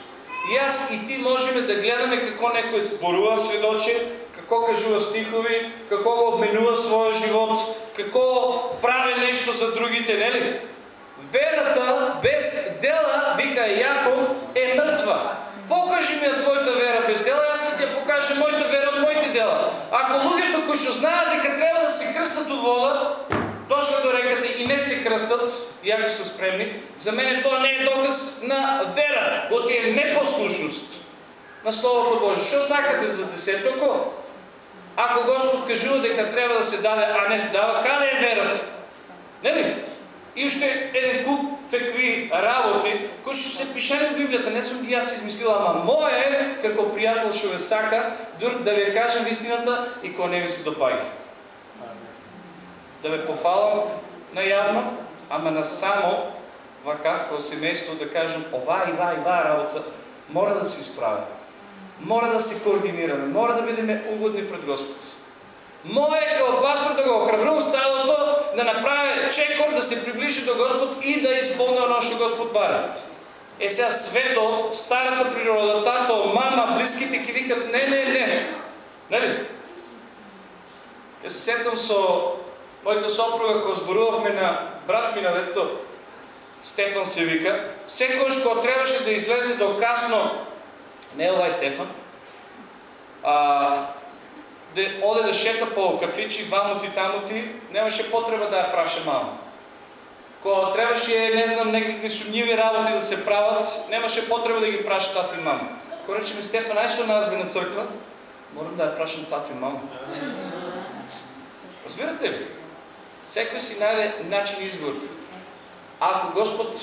И аз и ти можем да гледаме какво некој спорува сведоче, какво кажува стихови, какво го обменува своя живот, какво прави нещо за другите, не ли? Верата без дела, вика Яков, е мъртва. Покажи ми на твоята вера без дела, аз ще ти покажа моята вера от моите дела. Ако луѓето кои што знаят дека трябва да се кръстат до вода, дошли до реката и не се кръстат, и ако са спремни, за мен това не е доказ на вера, от е непослушност на Словото Божие. Що сакате за десетоко? Ако Господ кажува дека треба да се даде, а не се дава, каде е верата? Нели? И още един куп такви работи, кои ще се пишени в Библията, не съм ги аз измислила, ама мое е, како приятел ще ви сака, да ви кажем истината и кога не ви се допаги. Да ви пофалам наявно, ама на само вака, като семейство да кажем, ова и ва и ва работа, мора да се изправя. Мора да се координираме, мора да бидеме угодни пред Господ. Мое е пастор да го охрабрувам стадото, да направи чекор, да се приближи до Господ и да изпълня оно, що Господ бара. Е сега свето, старата природа, тато, мама, близките ки викат не, не, не. Нали? Е се сетам со моята сопруга, кога зборувахме на брат ми на лето, Стефан се вика, секојаш кога трябваше да излезе до касно, не е ова Стефан, а, да оде да шета по кафичи, вамоти, тамоти, нямаше потреба да я праша мама. Кога трябваше, не знам, някакви сумниви работи да се правят, нямаше потреба да ги праша тати и мама. Кога рече ми Стефан, ай нас би на църква, морам да я прашам тати и мама. Разбирате ли? Всеки си найде начин избор. Ако Господ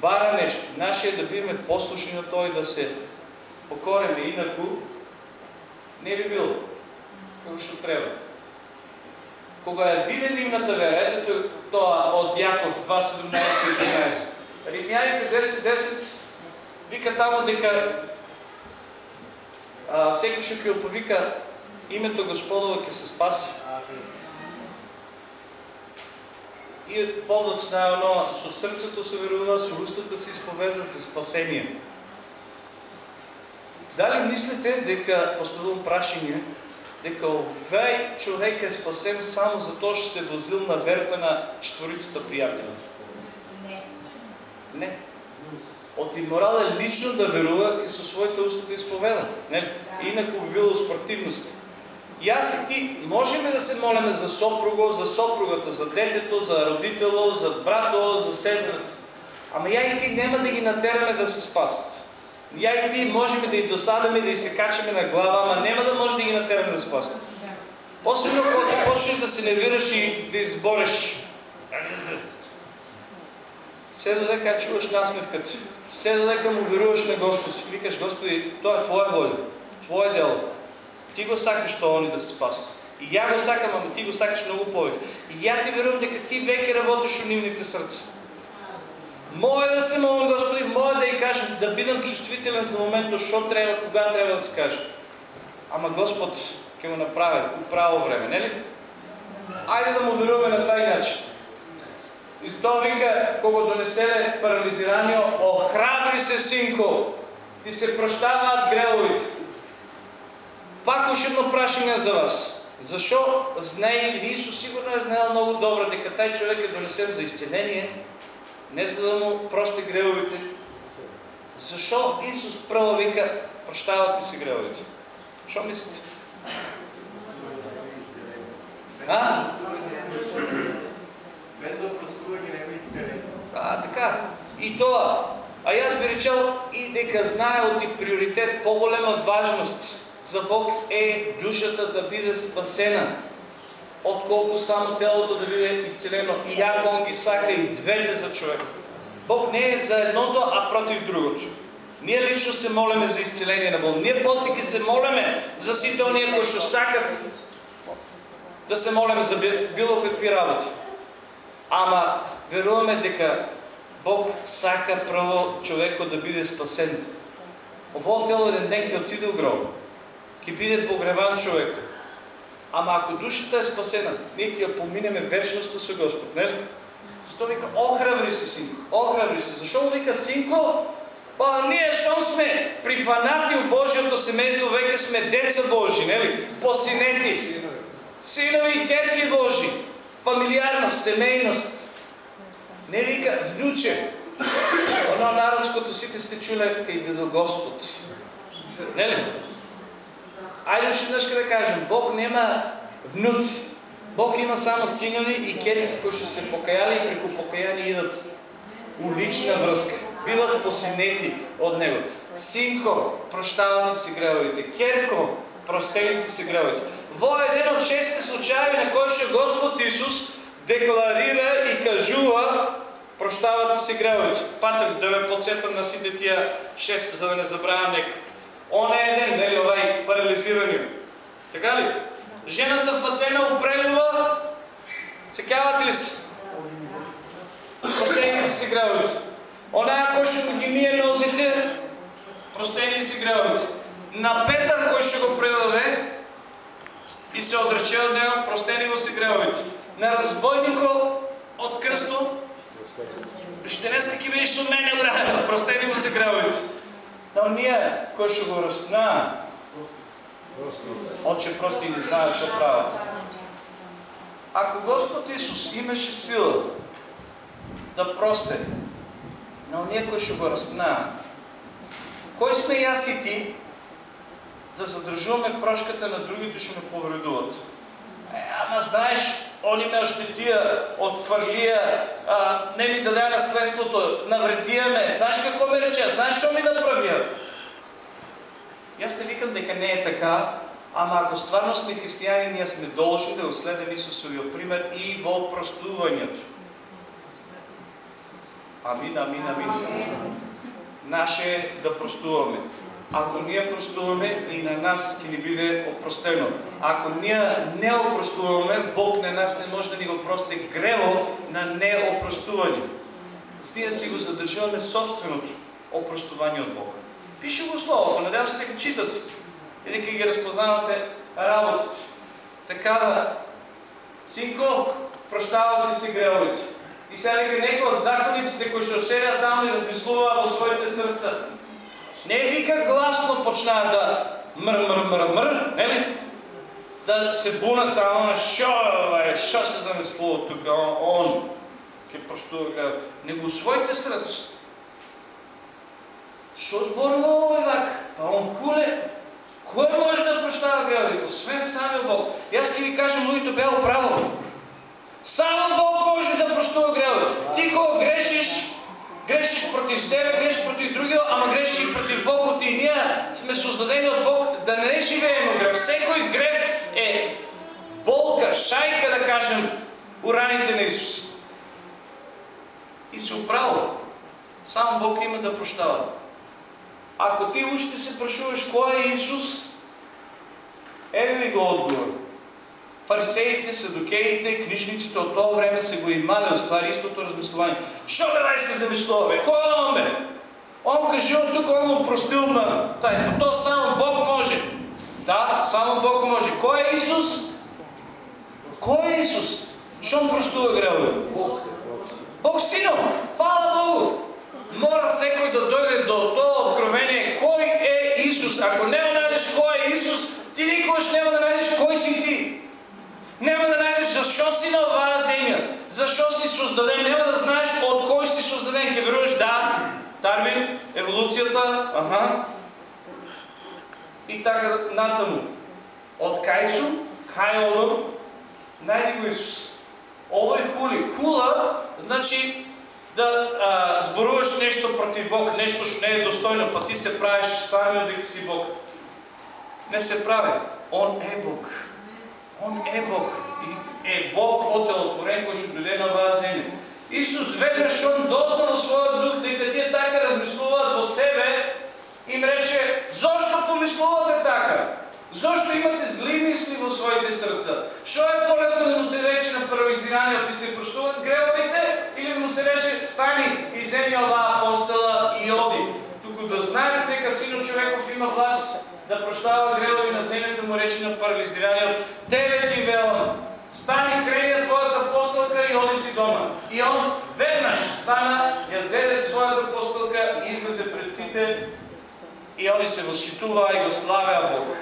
бара нещо, нашия да биме послушни на Той да се покореме инако, не би било како што треба. Кога е виден нивната вера, ето тоа од Јаков 2.17 и 16. Римјаните 10.10 вика тамо дека а, секој што ќе оповика името Господово ќе се спаси. И повод на оно, со срцето се верува, со устата се изповеда за спасение. Дали мислите дека поставувам прашање дека овај човек е спасен само затоа што се возил на верта на четворицата пријатели? Не. Не. Од иморал е лично да верува и со своите уста да изповеда. Не? Да. Инако би било спортивност. И аз и ти можеме да се молиме за сопруго, за сопругата, за детето, за родитело, за брато, за сестрата. Ама ја и ти нема да ги натераме да се спасат. Я и ти можем да ги досадаме, да ги се качаме на глава, ама няма да може да ги натераме да спасне. Особено когато почнеш да се нервираш и да избореш. Все додека чуваш насмивката, все додека му веруваш на Господ, си викаш, Господи, това е Твоя воля, Твое дело. Ти го сакаш то они да се спасат. И я го сакам, ама ти го сакаш много повече. И я ти верувам дека ти веки работиш у нивните сърца. Мое да се молам, Господи, мое да и кажем, да бидам чувствителен за момента, що трябва, кога трябва да се каже. Ама Господ ќе го направи у право време, не ли? Айде да му веруваме на taj начин. И тоа вика, кога донеселе парализиранио, охрабри се, синко, ти се прощаваат греловите. Пак уште едно прашање за вас. Защо, знаеки Исус сигурно е знаел много добре дека тај човек е донесен за изцеление, не за да му прости греховете. Защо Исус първо вика, прощавате си греховете? Що мислите? А? Без и цели. А, така. И тоа. А јас би речел и дека знаел ти приоритет, по-голема важност за Бог е душата да биде спасена отколко само телото да биде изцелено. И яко он ги сака и двете за човек. Бог не е за едното, а против другото. Ние лично се молиме за изцеление на Бог. Ние после ги се молиме за сите ония кои ще сакат да се молиме за било какви работи. Ама веруваме дека Бог сака прво човеко да биде спасен. Ово тело еден ден ќе отиде у гроб. Ќе биде погребан човек. Ама ако душата е спасена, ние ќе поминеме вечността со Господ, нели? Зато вика, охрабри се, синко, охрабри се. Защо вика, синко? Па ние, щом сме прифанати от Божието семейство, века сме деца Божи, нели? Посинети. Синови и керки Божи. Фамилиарност, семейност. Не вика, внуче. Оно народското сите сте чули, кай до Господ. Нели? Айде още веднъж да кажем, Бог нема внуци. Бог има само синови и керки, които ще се покаяли и преко покаяние идат у лична връзка. Биват посинети от Него. Синко, прощавате си греховете. Керко, простените си греховете. Во е еден од шесте случаи на кои што Господ Исус декларира и кажува прощавате си гревовите. Патем да ме подсетам на сите тия шест, за да не забравям некој. Он е еден, нели, овај парализираниот. Така ли? Жената Фатена опрелюва, кавате ли се? Простените си гревовите. Онаа кој што ги мие нозите, простени си гревовите. На Петър, кой ще го предаде и се отрече от него, простени му се греховете. На разбойнико от кръсто, ще днес какви беше от мене урадил, простени му се греховете. Но ние, кой ще го разпна? Отче прости не знаят, що правят. Ако Господ Исус имаше сила да просте, но ние кой ще го разпна? Кой сме и аз и ти, да задржуваме прошката на другите, ще ме повредуват. Е, ама знаеш, они ме ощетия, отхвърлия, не ми даде наследството, навредия ме. Знаеш какво ме рече? Знаеш що ми направя? И аз не викам дека не е така, ама ако стварно сме християни, ние сме должни да уследем Исусовия пример и во простувањето. Амин, амин, амин. Наше е да простуваме. Ако ние простуваме, и на нас ни биде опростено. Ако ние не опростуваме, Бог на нас не може да ни го прости грево на неопростување. Ние си го задржуваме собственото опростување од Бог. Пише го Словото, надявам се дека читате и дека ги разпознавате работите. Така да, синко, прощавате си гревовите. И сега дека некои од закониците кои што седат таму и размислуваат во своите срца, не вика гласно почна да мр, мр, мр, мр, нели? Да се бунат, а он, шо, бе, шо се замислува тук, он, ке простува, него своите срца. Шо зборува овој вак? Па он хуле. Кој може да прощава гревите? Освен самиот Бог. И аз ќе ви кажам, луѓето беа право. Само Бог може да простува гревите. Ти кога грешиш, Грешиш против себе, грешиш против другия, ама грешиш и против Бог. И ние сме създадени от Бог да не живеем в грех. Всекой грех е болка, шайка, да кажем, ураните на Исус. И се оправил. Само Бог има да прощава. Ако ти още се прашуваш кой е Исус, еви ви го отговор. Фарисеите, садокеите, книжниците от това време са го имали с това истото размислование. Що бе дай се замислува, бе? Кой е он, бе? Он кажи от тук, он му простил на тай. По то само Бог може. Да, само Бог може. Кой е Исус? Кой е Исус? Що простува грехове? Бог сино. Фала Богу. Мора всекой да дойде до това откровение. Кой е Исус? Ако не найдеш кой е Исус, ти никога ще няма да найдеш кой си ти. Няма да найдеш защо си на оваа земя, защо си създаден, няма да знаеш от кой си създаден. Ке веруваш, да, Дарвин, еволюцията, ага. И така натаму. От Кайсо, Хайоло, найди го Исус. Ово е хули. Хула, значи да а, зборуваш нещо против Бог, нещо що не е достойно, па ти се правиш сами дека си Бог. Не се прави. Он е Бог. Он е Бог. И е Бог отелотворен, кој ще дойде на оваа земја. Исус веднъж он дознал своят дух дека тие така размислуваат во себе, им рече, защо помислувате така? Защо имате зли мисли во своите срца? Що е по-лесно да му се рече на парализираниот и се простуват гревовите или да му се рече стани и земја оваа апостола и оди? Туку да знаете дека Синот човеков има власт да прощава грехове на земята му рече на парализираниот, тебе ти велам, стани крайния твоята апостолка и оди си дома. И он веднъж стана, я зеде своята апостолка и излезе пред сите и оди се възхитува и го славя Бог.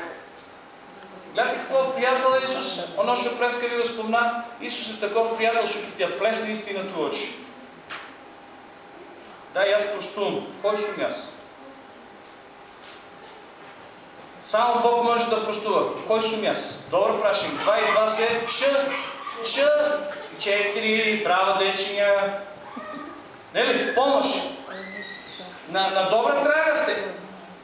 Гледайте какъв приятел е Исус. Оно ще преска ви го спомна. Исус е такъв приятел, ще ти я плесне истината очи. Да, и аз простувам. Кой ще аз? Само Бог може да простува. Кой сум аз? Добро прашам. Два и два се Ш, Ч, четири, браво дечиня. Нели? Помощ. На, на добра трага сте.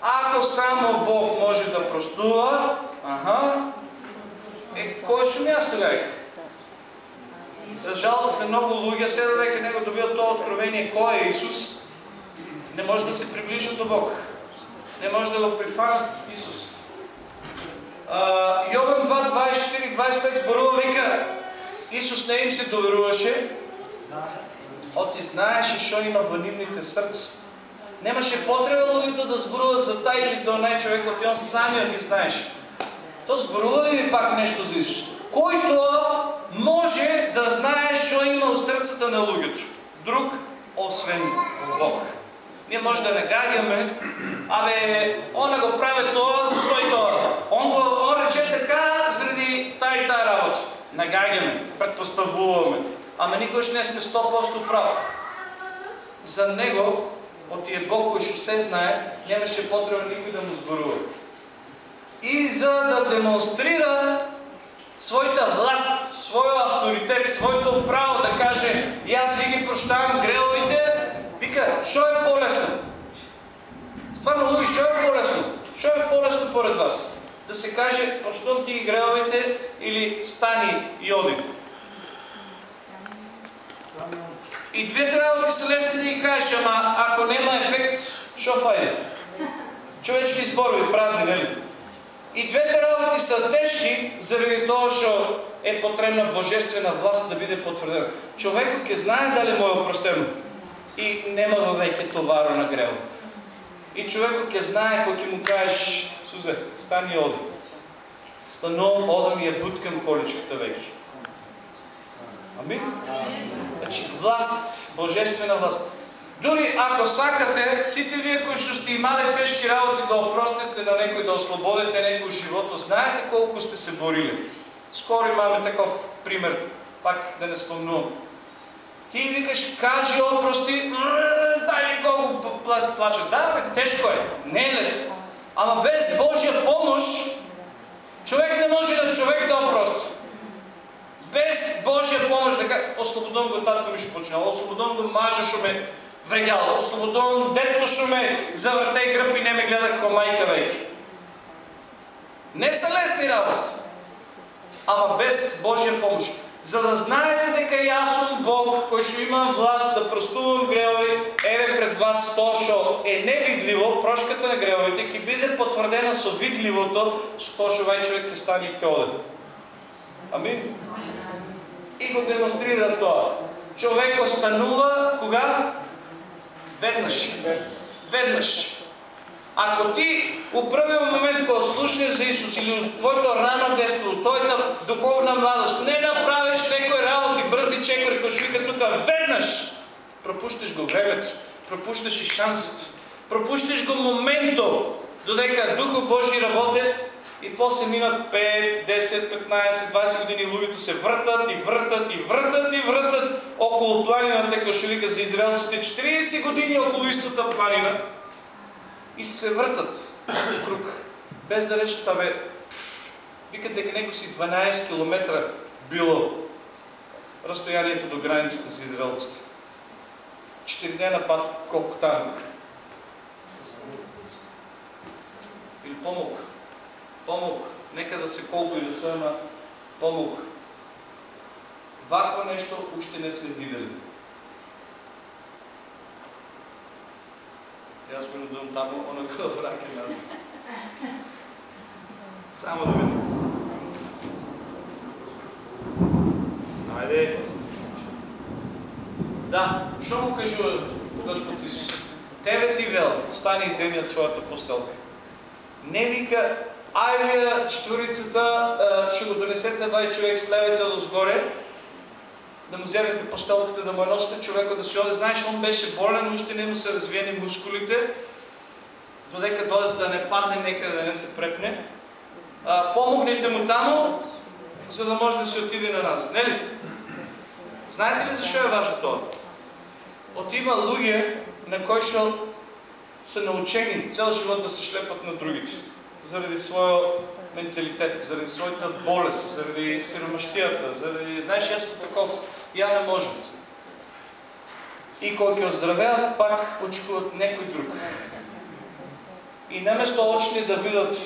Ако само Бог може да простува, аха, Е, кој сум јас тогава? За жал, за много луѓе, се дека него добиат тоа откровение кој е Исус, не може да се приближат до Бог. Не може да го прифанат Исус. А, Йован 2, 24, 25 зборува, вика, Исус не им се доверуваше, оти знаеше што има во нивните срца. Немаше потреба луѓето да зборуват за тај или за онај човекот, и он самиот ги знаеше. То зборува ли ви пак нещо за Исус? Кој тоа може да знае што има у срцата на луѓето? Друг, освен Бог. Ние може да нагагаме, абе, она го прави за тој тоа. Он го он рече така заради таа и таа работа. Нагагаме, предпоставуваме. Ама никош не сме 100% прав. За него, от тие Бог кој што се знае, немаше потреба никој да му зборува. И за да демонстрира своята власт, своя авторитет, своето право да каже и аз ви ги прощавам греховите, вика, що е по-лесно? Стварно, луги, що е по-лесно? Що е по-лесно поред вас? Да се каже, прощавам ти греховите или стани и оди. И двете работи са лесни да ги кажеш, ама ако нема ефект, що файде? Човечки зборови, празни, нели? И двете работи са тежки, заради тоа што е потребна божествена власт да биде потврдена. Човекот ќе знае дали му е опростено и нема го веќе товаро на грево. И човекот ќе знае кој ќе му кажеш, Сузе, стани и оди. Станувам, одам и ја буткам количката веќе. Амин? Значи, власт, божествена власт. Дори ако сакате, сите вие кои што сте имале тешки работи да опростите на некој, да ослободите некој живото, знаете колку сте се борили. Скоро имаме таков пример, пак да не спомнувам. Ти викаш, кажи опрости, дай колко плача. Да, бе, тежко е, не е лесно. Ама без Божия помощ, човек не може да човек да опрости. Без Божия помощ, дека ослободам го татко ми ще почнал, ослободам го мажа што ме вреѓал, ослободувам детето што ме заврте и гръб и не ме гледа како мајка веќе. Не са лесни работи, ама без Божия помощ. За да знаете дека јас сум Бог кој што има власт да простувам гревови, еве пред вас тоа што е невидливо, прошката на гревовите ќе биде потврдена со видливото, со што вај човек ќе стане и ќе оде. Амин. И го демонстрира тоа. Човек останува кога? Веднъж. Веднъж. Ако ти у првиот момент кога слушнеш за Исус или твоето рано детство, твоята духовна младост, не направиш некои работи бързи чекори, кои ще вика тука, веднъж! Пропущаш го времето, пропущаш и шансът, пропущаш го моменто, додека Духът Божий работи и после минат 5, 10, 15, 20 години луѓето се вртат и вртат и вртат и вртат около планината, што вика за израелците, 40 години около истата планина и се вртат круг. Без да речат, абе, викат дека некои си 12 км било разстоянието до границата за израелците. 4 дена пат колко танк. Или по-малко. Нека да се колко и да са помог. Вакво нещо още не сме видели. Го надувам там, она го врака назад. Само да видим. Айде. Да, що му кажу Господ Исус? Тебе ти вел, стани и земят своята постелка. Не вика, Айде четворицата, ще го донесете вай човек с левите отгоре, да му вземете постелката, да му носите човека да си оде. Знаеш, он беше болен, още не му са развиени мускулите, додека дойде да не падне, нека да не се препне. А, помогнете му там, за да може да се отиде на нас. Не ли? Знаете ли защо е важно това? От има на кои што са научени цял живот да се шлепат на другите заради своя менталитет, заради своята болест, заради сиромащията, заради, знаеш, ясно таков, я не може. И кой ќе оздравеат, пак очекуват некој друг. И наместо очни да бидат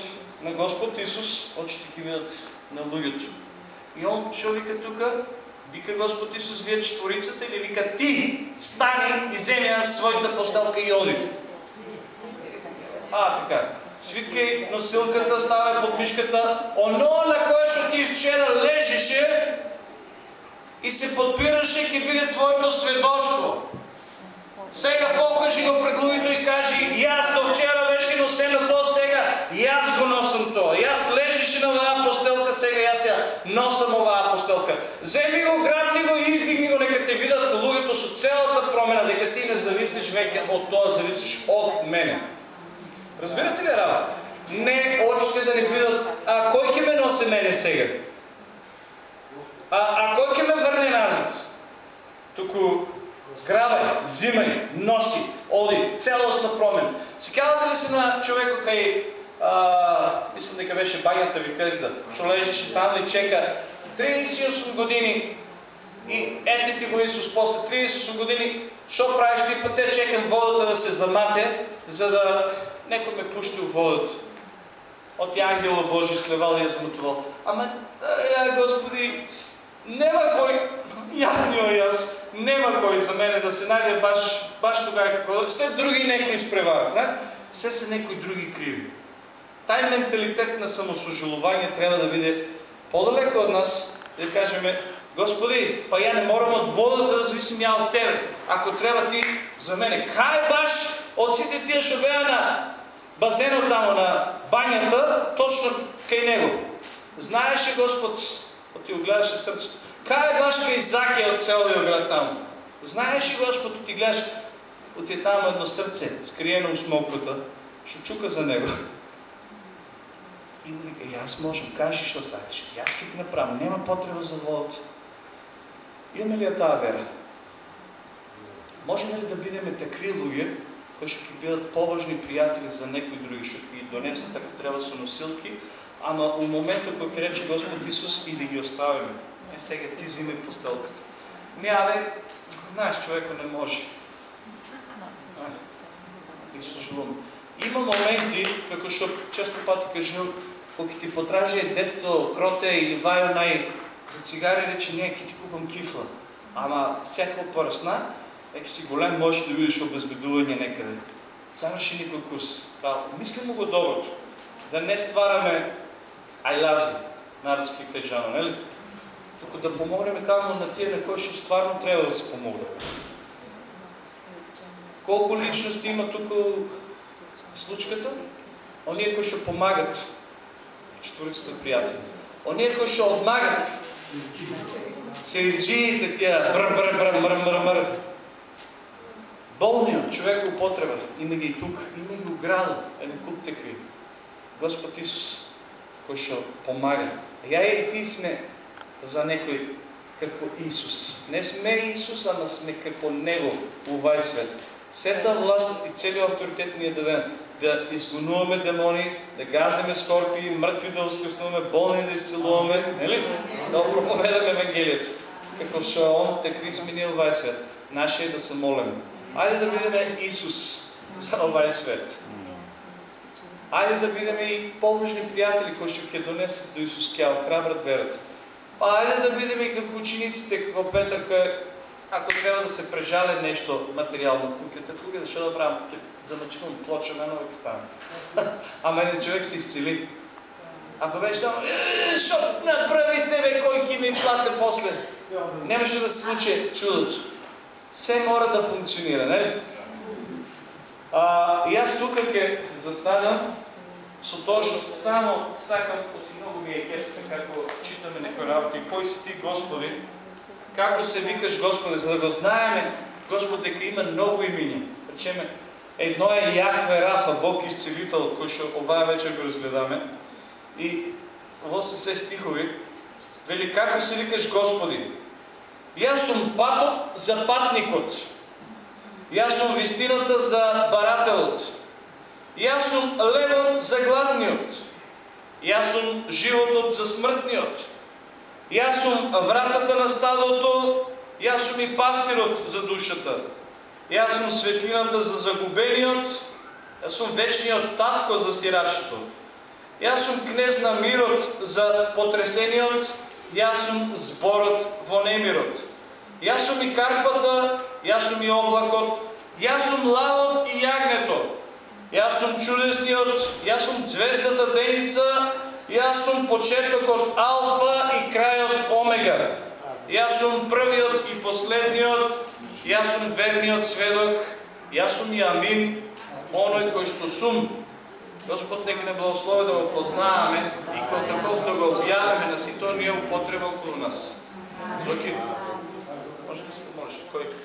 на Господ Исус, очите ги видят на луѓето. И он што вика тука? Вика Господ Исус, вие четворицата или вика ти стани и земя своята постелка и оди. А, така. Свиткай носилката, ставай под мишката. Оно на кое што ти вчера лежеше и се подпираше, ќе биде твоето сведоштво. Сега покажи го пред луѓето и кажи, аз до вчера беше носено то, сега аз го носам то. Аз лежеше на оваа постелка, сега аз ја носам оваа постелка. Земи го, грабни го и издигни го, нека те видат луѓето со целата промена, дека ти не зависиш веќе од тоа, зависиш од мене. Разбирате ли работа? Не очите да не бидат, а кој ќе ме носи мене сега? А, а кој ќе ме врне назад? Туку грабај, взимај, носи, оди, целостна промен. Сикавате ли се на човека кај, а, мислам дека беше багата ви Тезда, што лежеше таму и чека 38 години и ете ти го Исус, после 38 години, што правиш ти пъте, чекам водата да се замате, за да некој ме пушти водата. От ангела Божи слевал и ја замутувал. Ама, ја, Господи, нема кој, јаднио и аз, нема кој за мене да се најде баш, баш тогава како, се други некои изпреварат, не? Се се некои други криви. Тај менталитет на самосожалување треба да биде подалеко од нас, да кажеме, Господи, па ја не морам од водата да зависим ја од Тебе. Ако треба ти за мене. Кај баш од сите тие што беа на базенот тамо на бањата, точно кај него. Знаеше Господ, ти огледаше срцето. Кај баш кај Закија од целиот град тамо. Знаеше Господ, от ти гледаш, от е тамо едно срце, скриено у смоквата, што чука за него. И вика, и аз можем, кажи што сакаш, и аз ти направам, нема потреба за водата. Имаме ли ја таа вера? Можеме ли да бидеме такви луѓе, кои што ќе бидат поважни пријатели за некои други, ќе ги донесат ако треба со носилки, ама у моментот кој рече Господ Исус и да ги оставиме. Е, сега ти зими постелката. Не, абе, знаеш, човеко не може. А, и сожалувам. Има моменти, како што често пати кажам, кога ти потражи дето кроте или вајо нај за цигари, рече, не, ќе ти купам кифла. Ама секој порасна, ек си голем можеш да видиш обезбедување некаде. Заврши никој курс. Мислимо го доброто. Да не ствараме айлази, народски кажано, нели? Туку да помогнеме таму на тие на кои што стварно треба да се помогне. Колку личности има туку случката? Оние кои што помагат, четворицата пријатели. Оние кои што одмагат, сериджиите тия бр бр бр мр мр мр Болниот човек го потреба. Има ги и тук, има ги у градот, еден куп такви. Господ Исус, кој што помага. Ја и ти сме за некој како Исус. Не сме Исус, ама сме како Него у овај свет. Сета власт и целиот авторитет ни е даден да изгонуваме демони, да газеме скорпии, мртви да воскреснуваме, болни да изцелуваме, нели? Да проповедаме Евангелието. Како што Он такви сме ние овај свет. Наше е да се молиме. Ајде да бидеме Исус за овај свет. Ајде да бидеме и помощни пријатели кои што ќе донесат до Исус, ќе охрабрат верата. Па ајде да бидеме и како учениците, како Петар, кој ако треба да се прежале нешто материјално куќата, куќа што да правам, ќе замачкам плоча на нови стане. Ама еден човек се исцели. Ако беше там, што направите бе, кој ќе ми плате после? Немаше да се случи чудото. Се мора да функционира, нели? А, и аз тука ќе застанам со тоа што само сакам од многу ми е кефта како читаме некои работи. Кој си ти, Господи? Како се викаш, Господи, за да го знаеме, Господ дека има многу имиња. Речеме, едно е Јахве Рафа, Бог исцелител, кој што оваа вечер го разгледаме. И ово се се стихови. Вели, како се викаш, Господи? Јас сум патот за патникот. Јас сум вистината за барателот. Јас сум левот за гладниот. Јас сум животот за смртниот. Јас сум вратата на стадото, јас сум и пастирот за душата. Јас сум светлината за загубениот, јас сум вечниот татко за сирачето. Јас сум кнез на мирот за потресениот, јас сум зборот во немирот. Јас сум и карпата, јас сум и облакот, јас сум лавот и јагнето. Јас сум чудесниот, јас сум звездата деница, јас сум почетокот Алфа и крајот Омега. Јас сум првиот и последниот, јас сум верниот сведок, јас сум и Амин, оној кој што сум. Господ нека не благослови да го познаваме и кој таков да го објавиме на сите оние употреба околу нас. Зохи, може да се помолиш, кој?